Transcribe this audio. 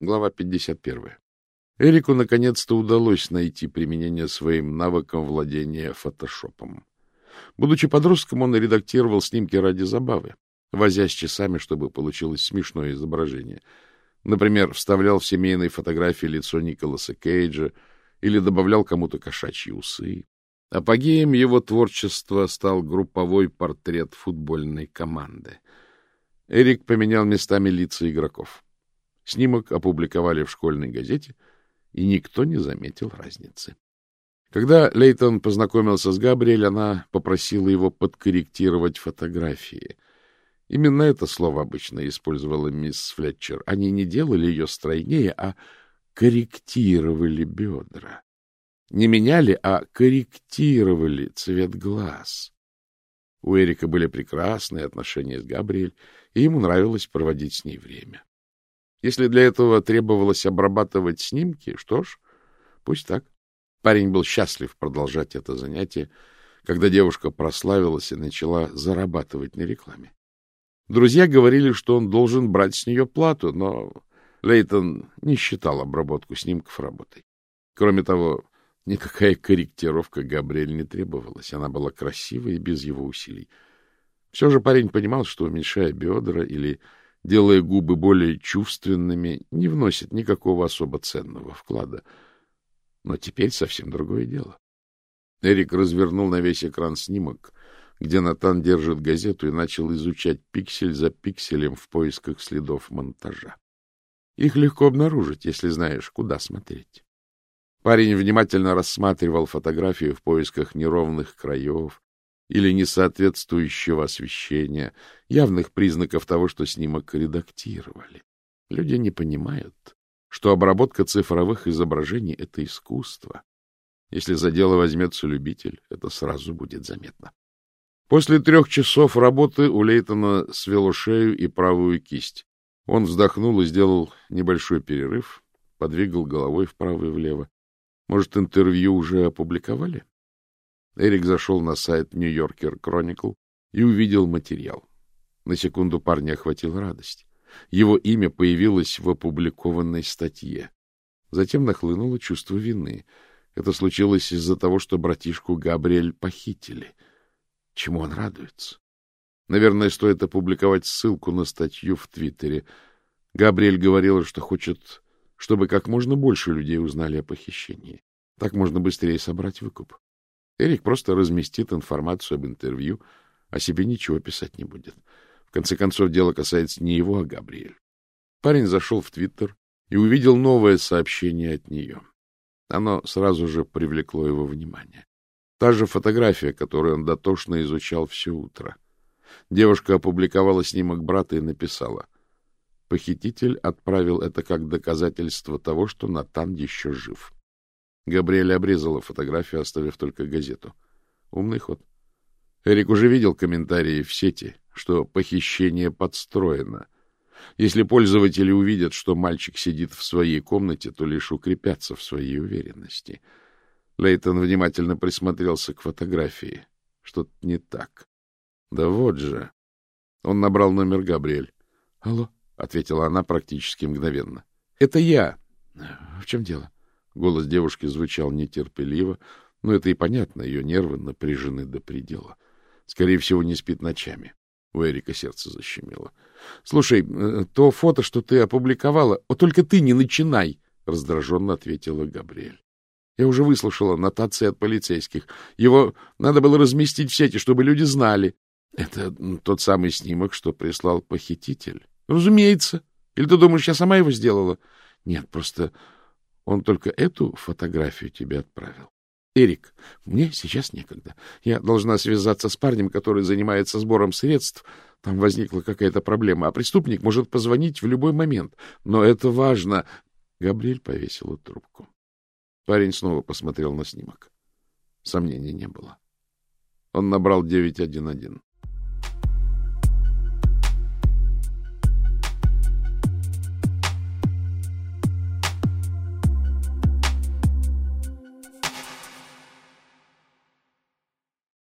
Глава 51. Эрику наконец-то удалось найти применение своим навыкам владения фотошопом. Будучи подростком, он редактировал снимки ради забавы, возясь часами, чтобы получилось смешное изображение. Например, вставлял в семейные фотографии лицо Николаса Кейджа или добавлял кому-то кошачьи усы. Апогеем его творчества стал групповой портрет футбольной команды. Эрик поменял местами лица игроков. Снимок опубликовали в школьной газете, и никто не заметил разницы. Когда Лейтон познакомился с Габриэль, она попросила его подкорректировать фотографии. Именно это слово обычно использовала мисс Флетчер. Они не делали ее стройнее, а корректировали бедра. Не меняли, а корректировали цвет глаз. У Эрика были прекрасные отношения с Габриэль, и ему нравилось проводить с ней время. Если для этого требовалось обрабатывать снимки, что ж, пусть так. Парень был счастлив продолжать это занятие, когда девушка прославилась и начала зарабатывать на рекламе. Друзья говорили, что он должен брать с нее плату, но Лейтон не считал обработку снимков работой. Кроме того, никакая корректировка Габриэль не требовалась. Она была красивой и без его усилий. Все же парень понимал, что, уменьшая бедра или делая губы более чувственными, не вносит никакого особо ценного вклада. Но теперь совсем другое дело. Эрик развернул на весь экран снимок, где Натан держит газету и начал изучать пиксель за пикселем в поисках следов монтажа. Их легко обнаружить, если знаешь, куда смотреть. Парень внимательно рассматривал фотографию в поисках неровных краев, или несоответствующего освещения, явных признаков того, что снимок редактировали. Люди не понимают, что обработка цифровых изображений — это искусство. Если за дело возьмется любитель, это сразу будет заметно. После трех часов работы у Лейтона свело шею и правую кисть. Он вздохнул и сделал небольшой перерыв, подвигал головой вправо и влево. Может, интервью уже опубликовали? Эрик зашел на сайт Нью-Йоркер Chronicle и увидел материал. На секунду парня охватила радость. Его имя появилось в опубликованной статье. Затем нахлынуло чувство вины. Это случилось из-за того, что братишку Габриэль похитили. Чему он радуется? Наверное, стоит опубликовать ссылку на статью в Твиттере. Габриэль говорила, что хочет, чтобы как можно больше людей узнали о похищении. Так можно быстрее собрать выкуп. Эрик просто разместит информацию об интервью, о себе ничего писать не будет. В конце концов, дело касается не его, а Габриэль. Парень зашел в Твиттер и увидел новое сообщение от нее. Оно сразу же привлекло его внимание. Та же фотография, которую он дотошно изучал все утро. Девушка опубликовала снимок брата и написала. Похититель отправил это как доказательство того, что Натан еще жив. Габриэль обрезала фотографию, оставив только газету. Умный ход. Эрик уже видел комментарии в сети, что похищение подстроено. Если пользователи увидят, что мальчик сидит в своей комнате, то лишь укрепятся в своей уверенности. Лейтон внимательно присмотрелся к фотографии. Что-то не так. Да вот же. Он набрал номер Габриэль. — Алло, — ответила она практически мгновенно. — Это я. — В чем дело? Голос девушки звучал нетерпеливо, но это и понятно, ее нервы напряжены до предела. Скорее всего, не спит ночами. У Эрика сердце защемило. — Слушай, э, то фото, что ты опубликовала, вот только ты не начинай, — раздраженно ответила Габриэль. Я уже выслушала нотации от полицейских. Его надо было разместить в сети, чтобы люди знали. Это тот самый снимок, что прислал похититель. Разумеется. Или ты думаешь, я сама его сделала? Нет, просто он только эту фотографию тебе отправил. Эрик, мне сейчас некогда. Я должна связаться с парнем, который занимается сбором средств. Там возникла какая-то проблема, а преступник может позвонить в любой момент. Но это важно. Габриэль повесила трубку. Парень снова посмотрел на снимок. Сомнений не было. Он набрал 911.